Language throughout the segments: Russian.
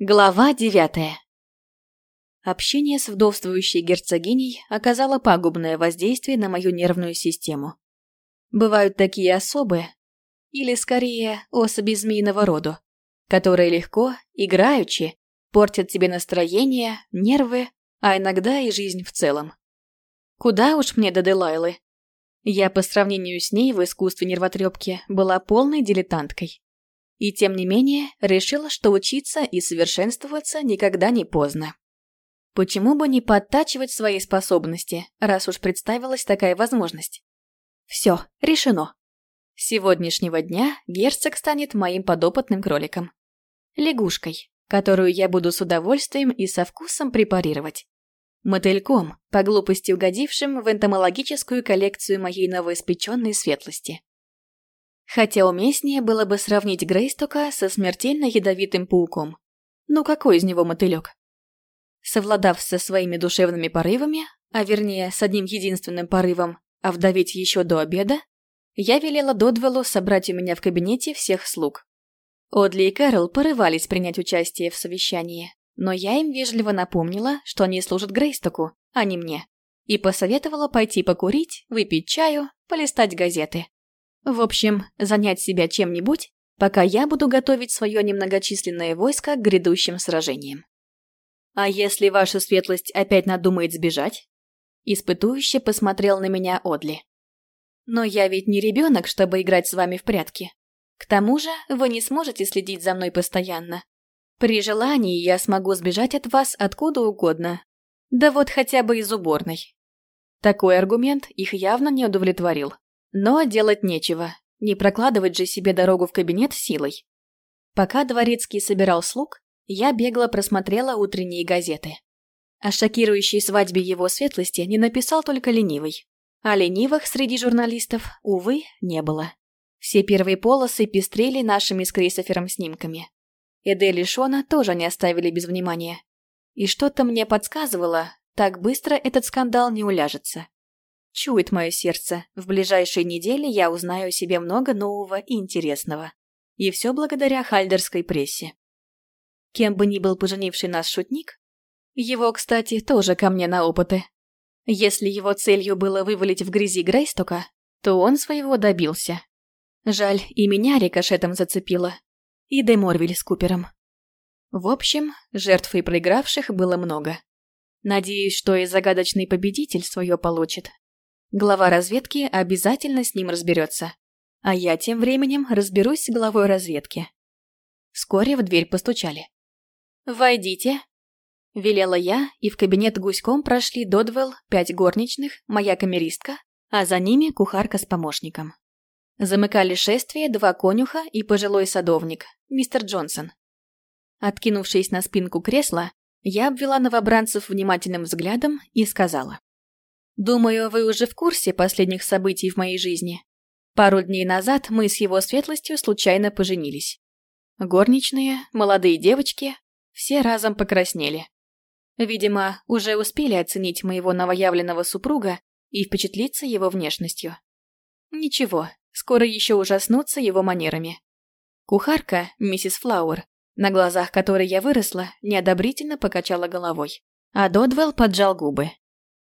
Глава девятая Общение с вдовствующей герцогиней оказало пагубное воздействие на мою нервную систему. Бывают такие особы, или скорее особи змеиного рода, которые легко, играючи, портят тебе настроение, нервы, а иногда и жизнь в целом. Куда уж мне до Делайлы. Я по сравнению с ней в искусстве нервотрепки была полной дилетанткой. И тем не менее решила, что учиться и совершенствоваться никогда не поздно. Почему бы не подтачивать свои способности, раз уж представилась такая возможность? Все, решено. С сегодняшнего дня герцог станет моим подопытным кроликом. Лягушкой, которую я буду с удовольствием и со вкусом препарировать. Мотыльком, по глупости угодившим в энтомологическую коллекцию моей новоиспеченной светлости. Хотя уместнее было бы сравнить Грейстока со смертельно ядовитым пауком. Ну какой из него мотылек? Совладав со своими душевными порывами, а вернее с одним единственным порывом, а вдовить еще до обеда, я велела Додвеллу собрать у меня в кабинете всех слуг. Одли и Кэрол порывались принять участие в совещании, но я им вежливо напомнила, что они служат Грейстоку, а не мне, и посоветовала пойти покурить, выпить чаю, полистать газеты. В общем, занять себя чем-нибудь, пока я буду готовить свое немногочисленное войско к грядущим сражениям. «А если ваша светлость опять надумает сбежать?» Испытующе посмотрел на меня Одли. «Но я ведь не ребенок, чтобы играть с вами в прятки. К тому же вы не сможете следить за мной постоянно. При желании я смогу сбежать от вас откуда угодно. Да вот хотя бы из уборной». Такой аргумент их явно не удовлетворил. Но делать нечего, не прокладывать же себе дорогу в кабинет силой. Пока Дворецкий собирал слуг, я бегло просмотрела утренние газеты. О шокирующей свадьбе его светлости не написал только ленивый. А ленивых среди журналистов, увы, не было. Все первые полосы пестрели нашими с Крейсофером снимками. Эдель и Шона тоже не оставили без внимания. И что-то мне подсказывало, так быстро этот скандал не уляжется. Чует мое сердце, в ближайшие недели я узнаю о себе много нового и интересного. И все благодаря хальдерской прессе. Кем бы ни был поженивший нас шутник, его, кстати, тоже ко мне на опыты. Если его целью было вывалить в грязи Грейстока, то он своего добился. Жаль, и меня рикошетом зацепило. И Деморвиль с Купером. В общем, жертв и проигравших было много. Надеюсь, что и загадочный победитель свое получит. Глава разведки обязательно с ним разберется. А я тем временем разберусь с главой разведки. Вскоре в дверь постучали. «Войдите», — велела я, и в кабинет гуськом прошли Додвелл, пять горничных, моя камеристка, а за ними кухарка с помощником. Замыкали шествие два конюха и пожилой садовник, мистер Джонсон. Откинувшись на спинку кресла, я обвела новобранцев внимательным взглядом и сказала. Думаю, вы уже в курсе последних событий в моей жизни. Пару дней назад мы с его светлостью случайно поженились. Горничные, молодые девочки, все разом покраснели. Видимо, уже успели оценить моего новоявленного супруга и впечатлиться его внешностью. Ничего, скоро еще ужаснутся его манерами. Кухарка, миссис Флауэр, на глазах которой я выросла, неодобрительно покачала головой. А Додвелл поджал губы.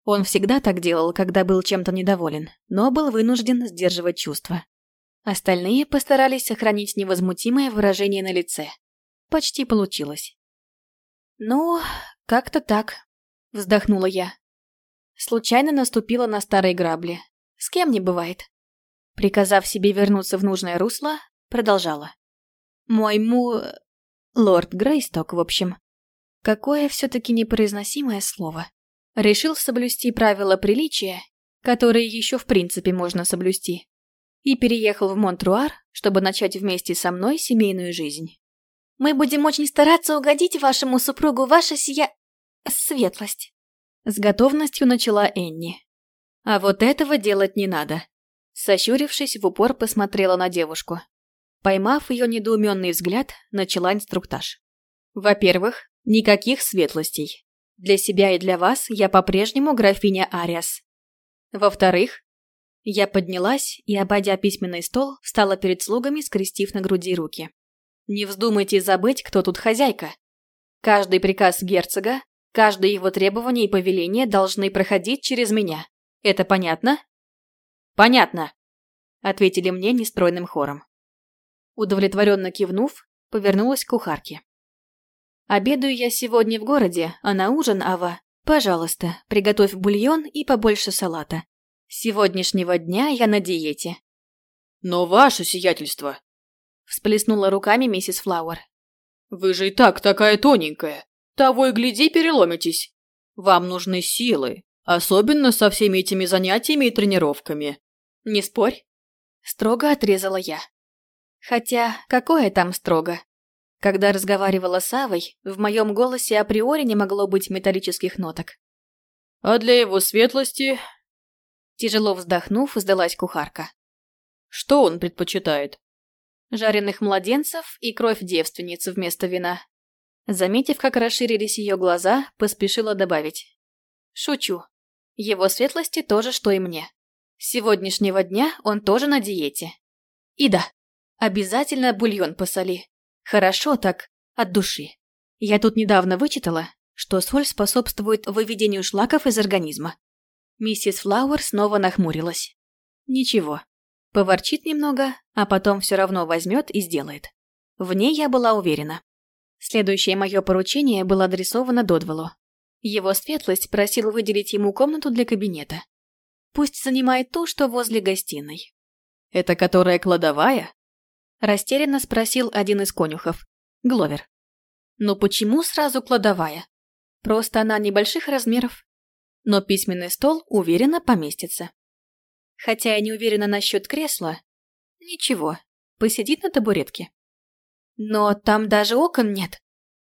Он всегда так делал, когда был чем-то недоволен, но был вынужден сдерживать чувства. Остальные постарались сохранить невозмутимое выражение на лице. Почти получилось. «Ну, как-то так», — вздохнула я. Случайно наступила на старые грабли. С кем не бывает. Приказав себе вернуться в нужное русло, продолжала. «Мой му... лорд Грейсток, в общем. Какое все-таки непроизносимое слово решил соблюсти правила приличия, которые еще в принципе можно соблюсти, и переехал в Монтруар, чтобы начать вместе со мной семейную жизнь. «Мы будем очень стараться угодить вашему супругу, ваша сия... светлость», с готовностью начала Энни. А вот этого делать не надо. Сощурившись, в упор посмотрела на девушку. Поймав ее недоуменный взгляд, начала инструктаж. Во-первых, никаких светлостей. Для себя и для вас я по-прежнему графиня Ариас. Во-вторых, я поднялась и, обойдя письменный стол, встала перед слугами, скрестив на груди руки. Не вздумайте забыть, кто тут хозяйка. Каждый приказ герцога, каждое его требование и повеление должны проходить через меня. Это понятно? Понятно, ответили мне нестройным хором. Удовлетворенно кивнув, повернулась к кухарке. Обедаю я сегодня в городе, а на ужин, Ава, пожалуйста, приготовь бульон и побольше салата. С сегодняшнего дня я на диете. Но ваше сиятельство, всплеснула руками миссис Флауэр. Вы же и так такая тоненькая. Того и гляди, переломитесь. Вам нужны силы, особенно со всеми этими занятиями и тренировками. Не спорь. Строго отрезала я. Хотя, какое там строго? Когда разговаривала с Авой, в моем голосе априори не могло быть металлических ноток. А для его светлости... Тяжело вздохнув, сдалась кухарка. Что он предпочитает? жареных младенцев и кровь девственницы вместо вина. Заметив, как расширились ее глаза, поспешила добавить. Шучу. Его светлости тоже, что и мне. С сегодняшнего дня он тоже на диете. И да, обязательно бульон посоли. Хорошо так, от души. Я тут недавно вычитала, что соль способствует выведению шлаков из организма. Миссис Флауэр снова нахмурилась. Ничего, Поворчит немного, а потом все равно возьмет и сделает. В ней я была уверена. Следующее мое поручение было адресовано Додвеллу. Его светлость просил выделить ему комнату для кабинета. Пусть занимает ту, что возле гостиной. «Это которая кладовая?» Растерянно спросил один из конюхов. Гловер. «Ну почему сразу кладовая? Просто она небольших размеров. Но письменный стол уверенно поместится. Хотя я не уверена насчет кресла. Ничего, посидит на табуретке. Но там даже окон нет.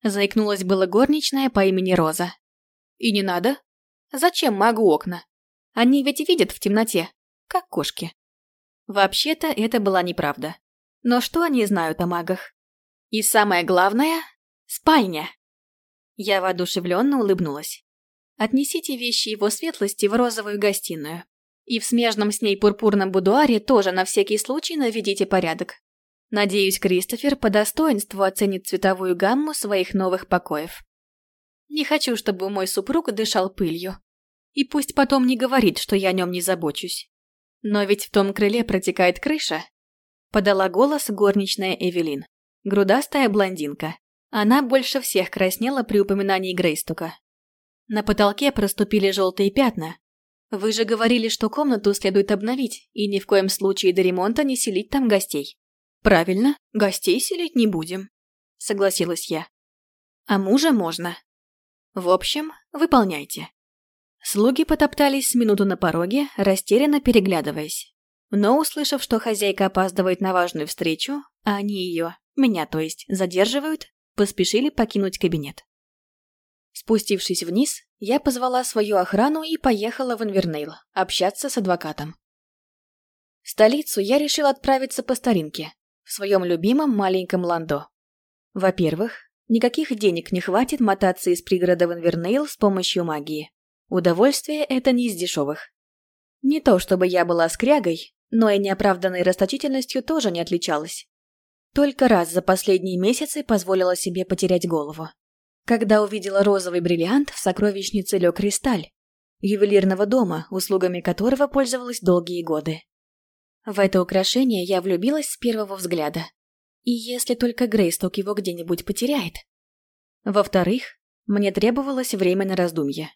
Заикнулась была горничная по имени Роза. И не надо. Зачем магу окна? Они ведь видят в темноте, как кошки. Вообще-то это была неправда. Но что они знают о магах? И самое главное – спальня. Я воодушевленно улыбнулась. Отнесите вещи его светлости в розовую гостиную. И в смежном с ней пурпурном будуаре тоже на всякий случай наведите порядок. Надеюсь, Кристофер по достоинству оценит цветовую гамму своих новых покоев. Не хочу, чтобы мой супруг дышал пылью. И пусть потом не говорит, что я о нем не забочусь. Но ведь в том крыле протекает крыша. Подала голос горничная Эвелин. Грудастая блондинка. Она больше всех краснела при упоминании Грейстука. На потолке проступили желтые пятна, вы же говорили, что комнату следует обновить, и ни в коем случае до ремонта не селить там гостей. Правильно, гостей селить не будем, согласилась я. А мужа можно. В общем, выполняйте. Слуги потоптались с минуту на пороге, растерянно переглядываясь. Но, услышав, что хозяйка опаздывает на важную встречу, а они ее, меня то есть, задерживают, поспешили покинуть кабинет. Спустившись вниз, я позвала свою охрану и поехала в Инвернейл общаться с адвокатом. В столицу я решил отправиться по старинке, в своем любимом маленьком ландо. Во-первых, никаких денег не хватит мотаться из пригорода в Инвернейл с помощью магии. Удовольствие это не из дешевых. Не то чтобы я была скрягой, но и неоправданной расточительностью тоже не отличалась. Только раз за последние месяцы позволила себе потерять голову когда увидела розовый бриллиант в сокровищнице Ле Кристаль, ювелирного дома, услугами которого пользовалась долгие годы. В это украшение я влюбилась с первого взгляда. И если только Грейсток его где-нибудь потеряет. Во-вторых, мне требовалось время на раздумье.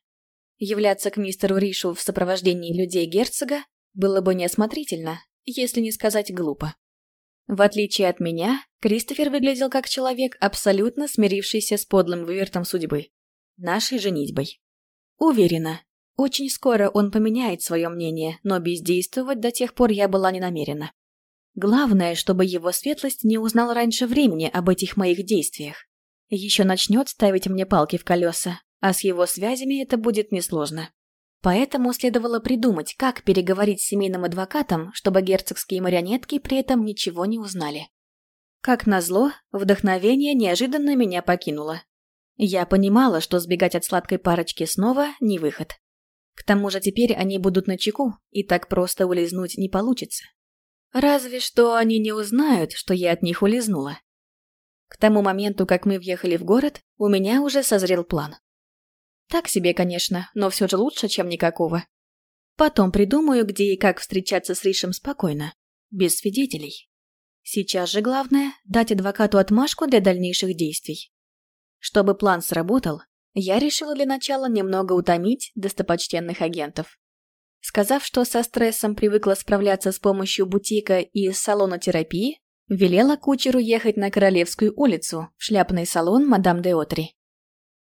Являться к мистеру Ришу в сопровождении людей герцога было бы неосмотрительно, если не сказать глупо. В отличие от меня, Кристофер выглядел как человек, абсолютно смирившийся с подлым вывертом судьбы. Нашей женитьбой. Уверена, очень скоро он поменяет свое мнение, но бездействовать до тех пор я была не намерена. Главное, чтобы его светлость не узнал раньше времени об этих моих действиях. Еще начнет ставить мне палки в колеса, а с его связями это будет несложно. Поэтому следовало придумать, как переговорить с семейным адвокатом, чтобы герцогские марионетки при этом ничего не узнали. Как назло, вдохновение неожиданно меня покинуло. Я понимала, что сбегать от сладкой парочки снова не выход. К тому же теперь они будут на чеку, и так просто улизнуть не получится. Разве что они не узнают, что я от них улизнула. К тому моменту, как мы въехали в город, у меня уже созрел план. Так себе, конечно, но все же лучше, чем никакого. Потом придумаю, где и как встречаться с Ришем спокойно, без свидетелей. Сейчас же главное – дать адвокату отмашку для дальнейших действий. Чтобы план сработал, я решила для начала немного утомить достопочтенных агентов. Сказав, что со стрессом привыкла справляться с помощью бутика и салона терапии, велела кучеру ехать на Королевскую улицу в шляпный салон мадам де Отри.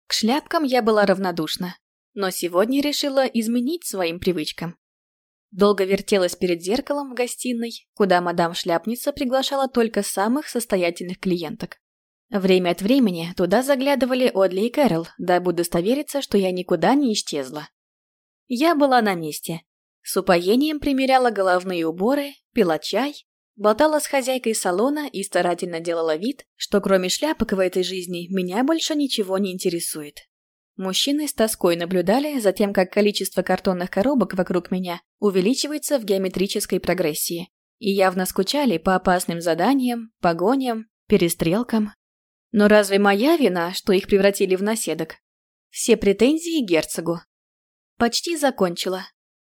К шляпкам я была равнодушна, но сегодня решила изменить своим привычкам. Долго вертелась перед зеркалом в гостиной, куда мадам-шляпница приглашала только самых состоятельных клиенток. Время от времени туда заглядывали Одли и Кэрол, дабы удостовериться, что я никуда не исчезла. Я была на месте. С упоением примеряла головные уборы, пила чай, болтала с хозяйкой салона и старательно делала вид, что кроме шляпок в этой жизни меня больше ничего не интересует. Мужчины с тоской наблюдали за тем, как количество картонных коробок вокруг меня увеличивается в геометрической прогрессии, и явно скучали по опасным заданиям, погоням, перестрелкам. Но разве моя вина, что их превратили в наседок? Все претензии герцогу. Почти закончила.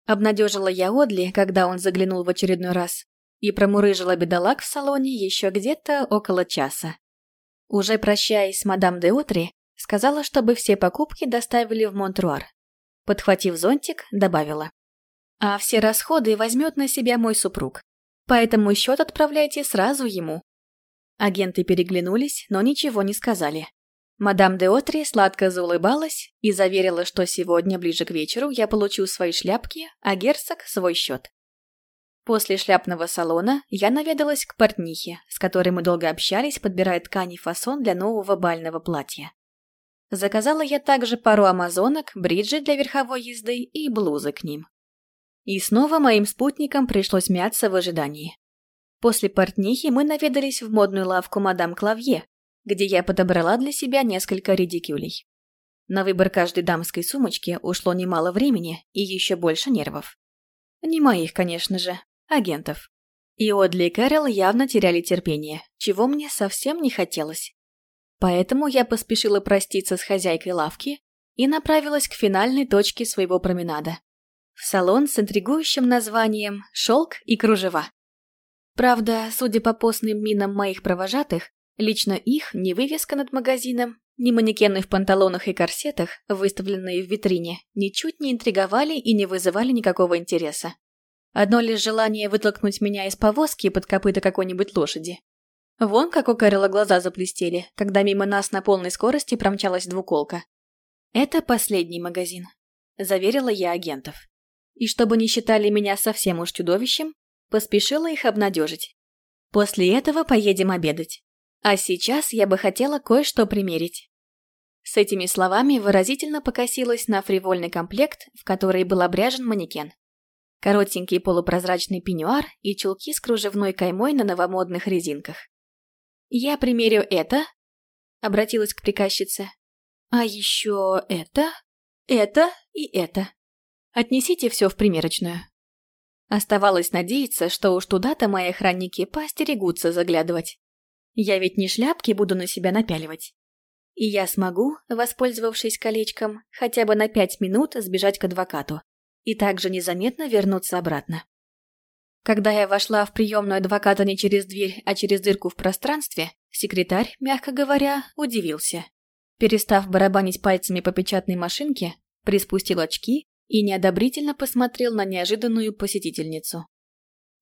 Обнадежила я Одли, когда он заглянул в очередной раз, и промурыжила бедолаг в салоне еще где-то около часа. Уже прощаясь с мадам де Отри, сказала, чтобы все покупки доставили в Монтруар. Подхватив зонтик, добавила. А все расходы возьмет на себя мой супруг. Поэтому счет отправляйте сразу ему. Агенты переглянулись, но ничего не сказали. Мадам де Отри сладко заулыбалась и заверила, что сегодня ближе к вечеру я получу свои шляпки, а герцог – свой счет. После шляпного салона я наведалась к портнихе, с которой мы долго общались, подбирая ткани фасон для нового бального платья. Заказала я также пару амазонок, бриджи для верховой езды и блузы к ним. И снова моим спутникам пришлось мяться в ожидании. После портнихи мы наведались в модную лавку мадам Клавье, где я подобрала для себя несколько редикюлей. На выбор каждой дамской сумочки ушло немало времени и еще больше нервов. Не моих, конечно же, агентов. И Одли и Кэрол явно теряли терпение, чего мне совсем не хотелось. Поэтому я поспешила проститься с хозяйкой лавки и направилась к финальной точке своего променада. В салон с интригующим названием «Шелк и кружева». Правда, судя по постным минам моих провожатых, лично их ни вывеска над магазином, ни манекены в панталонах и корсетах, выставленные в витрине, ничуть не интриговали и не вызывали никакого интереса. Одно лишь желание вытолкнуть меня из повозки под копыта какой-нибудь лошади. Вон как у Кэрила глаза заплестели, когда мимо нас на полной скорости промчалась двуколка. «Это последний магазин», — заверила я агентов. И чтобы не считали меня совсем уж чудовищем, поспешила их обнадежить. После этого поедем обедать. А сейчас я бы хотела кое-что примерить. С этими словами выразительно покосилась на фривольный комплект, в который был обряжен манекен коротенький полупрозрачный пеньюар и чулки с кружевной каймой на новомодных резинках. «Я примерю это», — обратилась к приказчице. «А еще это, это и это. Отнесите все в примерочную». Оставалось надеяться, что уж туда-то мои охранники постерегутся заглядывать. Я ведь не шляпки буду на себя напяливать. И я смогу, воспользовавшись колечком, хотя бы на пять минут сбежать к адвокату и также незаметно вернуться обратно. Когда я вошла в приемную адвоката не через дверь, а через дырку в пространстве, секретарь, мягко говоря, удивился. Перестав барабанить пальцами по печатной машинке, приспустил очки и неодобрительно посмотрел на неожиданную посетительницу.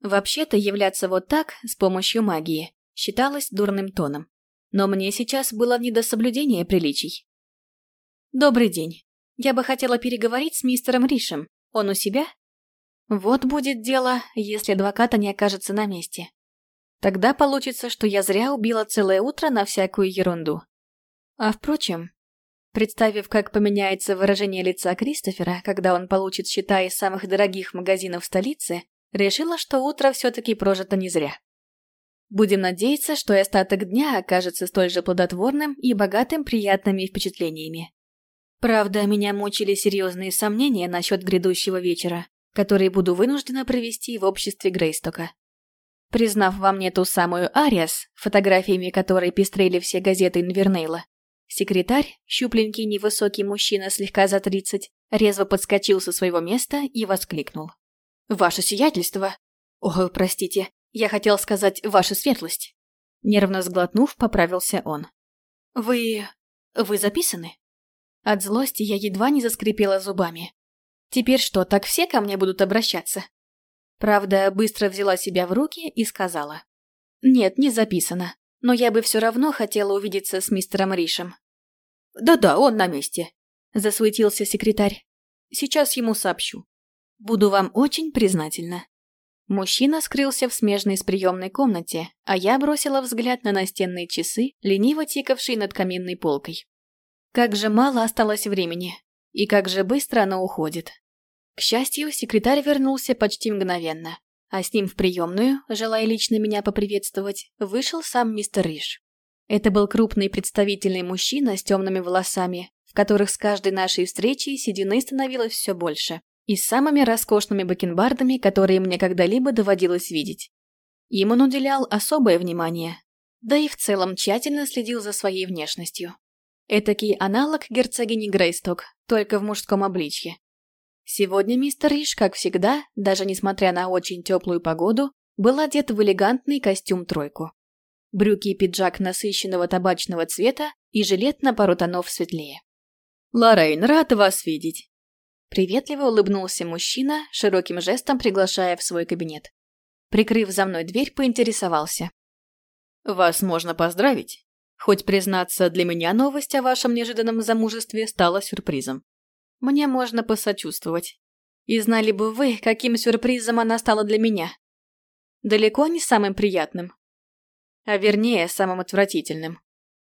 Вообще-то являться вот так, с помощью магии, считалось дурным тоном. Но мне сейчас было не до соблюдения приличий. «Добрый день. Я бы хотела переговорить с мистером Ришем. Он у себя? Вот будет дело, если адвоката не окажется на месте. Тогда получится, что я зря убила целое утро на всякую ерунду. А впрочем, представив, как поменяется выражение лица Кристофера, когда он получит счета из самых дорогих магазинов столицы, решила, что утро все-таки прожито не зря. Будем надеяться, что и остаток дня окажется столь же плодотворным и богатым приятными впечатлениями. Правда, меня мучили серьезные сомнения насчет грядущего вечера, который буду вынуждена провести в обществе Грейстока. Признав во мне ту самую Ариас, фотографиями которой пестрели все газеты Инвернейла, секретарь, щупленький невысокий мужчина слегка за тридцать, резво подскочил со своего места и воскликнул. «Ваше сиятельство!» «О, простите, я хотел сказать «ваша светлость». Нервно сглотнув, поправился он. «Вы... вы записаны?» От злости я едва не заскрипела зубами. «Теперь что, так все ко мне будут обращаться?» Правда, быстро взяла себя в руки и сказала. «Нет, не записано, но я бы все равно хотела увидеться с мистером Ришем». «Да-да, он на месте», — засуетился секретарь. «Сейчас ему сообщу. Буду вам очень признательна». Мужчина скрылся в смежной с приемной комнате, а я бросила взгляд на настенные часы, лениво тикавшие над каминной полкой. Как же мало осталось времени, и как же быстро оно уходит. К счастью, секретарь вернулся почти мгновенно, а с ним в приемную, желая лично меня поприветствовать, вышел сам мистер Риш. Это был крупный представительный мужчина с темными волосами, в которых с каждой нашей встречей седины становилось все больше, и с самыми роскошными бакенбардами, которые мне когда-либо доводилось видеть. Им он уделял особое внимание, да и в целом тщательно следил за своей внешностью. Этакий аналог герцогини Грейсток, только в мужском обличье. Сегодня мистер Риш, как всегда, даже несмотря на очень теплую погоду, был одет в элегантный костюм-тройку. Брюки и пиджак насыщенного табачного цвета и жилет на пару тонов светлее. «Лоррейн, рад вас видеть!» Приветливо улыбнулся мужчина, широким жестом приглашая в свой кабинет. Прикрыв за мной дверь, поинтересовался. «Вас можно поздравить. Хоть, признаться, для меня новость о вашем неожиданном замужестве стала сюрпризом. Мне можно посочувствовать. И знали бы вы, каким сюрпризом она стала для меня. Далеко не самым приятным. А вернее, самым отвратительным.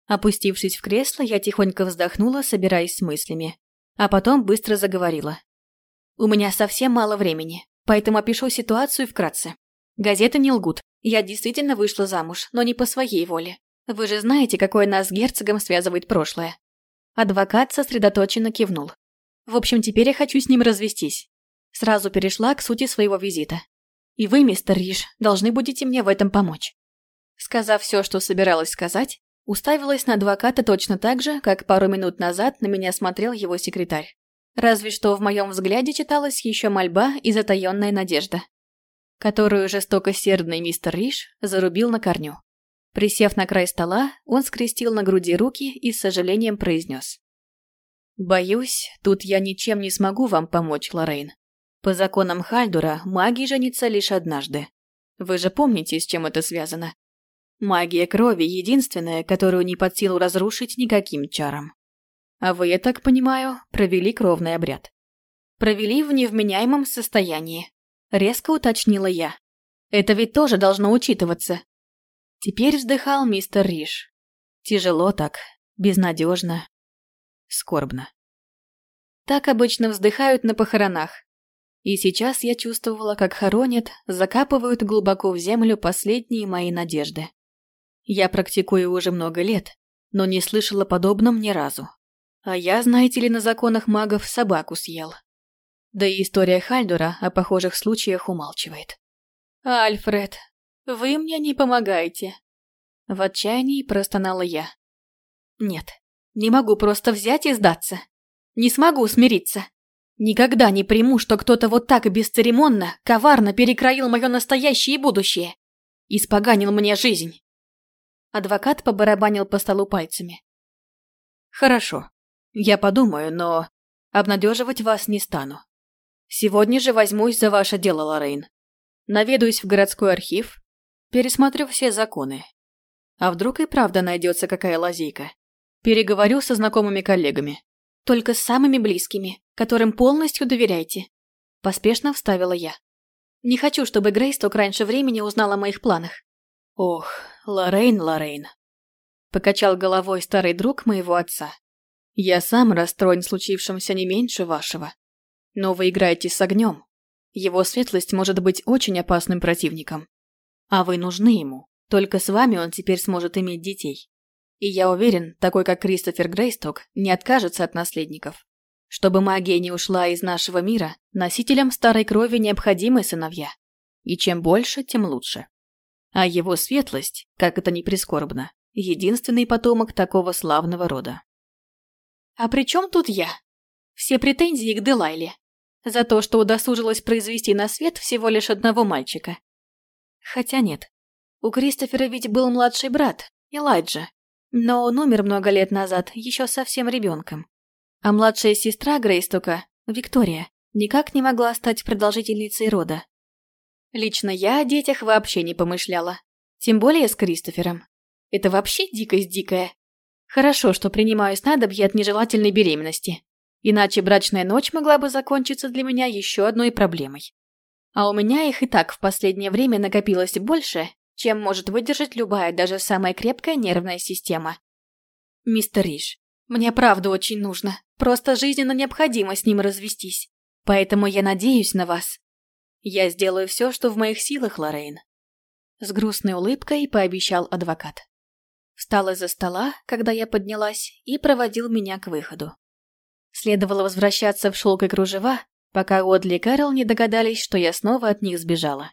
Опустившись в кресло, я тихонько вздохнула, собираясь с мыслями. А потом быстро заговорила. У меня совсем мало времени, поэтому опишу ситуацию вкратце. Газеты не лгут. Я действительно вышла замуж, но не по своей воле. Вы же знаете, какое нас с герцогом связывает прошлое. Адвокат сосредоточенно кивнул. В общем, теперь я хочу с ним развестись. Сразу перешла к сути своего визита. И вы, мистер Риш, должны будете мне в этом помочь. Сказав все, что собиралась сказать, уставилась на адвоката точно так же, как пару минут назад на меня смотрел его секретарь. Разве что в моем взгляде читалась еще мольба и затаенная надежда, которую жестокосердный мистер Риш зарубил на корню. Присев на край стола, он скрестил на груди руки и с сожалением произнес. «Боюсь, тут я ничем не смогу вам помочь, Лоррейн. По законам Хальдура маги женятся лишь однажды. Вы же помните, с чем это связано? Магия крови – единственная, которую не под силу разрушить никаким чаром. А вы, я так понимаю, провели кровный обряд. Провели в невменяемом состоянии. Резко уточнила я. Это ведь тоже должно учитываться. Теперь вздыхал мистер Риш. Тяжело так, безнадежно, скорбно. Так обычно вздыхают на похоронах. И сейчас я чувствовала, как хоронят, закапывают глубоко в землю последние мои надежды. Я практикую уже много лет, но не слышала подобном ни разу. А я, знаете ли, на законах магов собаку съел. Да и история Хальдура о похожих случаях умалчивает. «Альфред, вы мне не помогаете!» В отчаянии простонала я. «Нет, не могу просто взять и сдаться. Не смогу смириться. Никогда не приму, что кто-то вот так бесцеремонно, коварно перекроил мое настоящее и будущее. Испоганил мне жизнь. Адвокат побарабанил по столу пальцами. Хорошо. Я подумаю, но обнадеживать вас не стану. Сегодня же возьмусь за ваше дело, Лоррейн. Наведусь в городской архив, пересмотрю все законы. А вдруг и правда найдется какая лазейка? Переговорю со знакомыми коллегами. Только с самыми близкими, которым полностью доверяйте. Поспешно вставила я. Не хочу, чтобы Грейсток раньше времени узнал о моих планах. Ох, Лоррейн, Лоррейн. Покачал головой старый друг моего отца. Я сам расстроен случившимся не меньше вашего. Но вы играете с огнем. Его светлость может быть очень опасным противником. А вы нужны ему. Только с вами он теперь сможет иметь детей. И я уверен, такой как Кристофер Грейсток не откажется от наследников. Чтобы магия не ушла из нашего мира, носителям старой крови необходимы сыновья. И чем больше, тем лучше. А его светлость, как это ни прискорбно, единственный потомок такого славного рода. А при чем тут я? Все претензии к Делайле. За то, что удосужилась произвести на свет всего лишь одного мальчика. Хотя нет. У Кристофера ведь был младший брат, Элайджа. Но он умер много лет назад, еще совсем ребенком. А младшая сестра Грейстока, Виктория, никак не могла стать продолжительницей рода. Лично я о детях вообще не помышляла. Тем более с Кристофером. Это вообще дикость дикая. Хорошо, что принимаю снадобье от нежелательной беременности. Иначе брачная ночь могла бы закончиться для меня еще одной проблемой. А у меня их и так в последнее время накопилось больше, чем может выдержать любая, даже самая крепкая нервная система. Мистер Риш, мне правда очень нужно. Просто жизненно необходимо с ним развестись. Поэтому я надеюсь на вас. Я сделаю все, что в моих силах, Лоррейн. С грустной улыбкой пообещал адвокат. Встал из-за стола, когда я поднялась, и проводил меня к выходу. Следовало возвращаться в шелк и кружева, пока Одли и Кэрол не догадались, что я снова от них сбежала.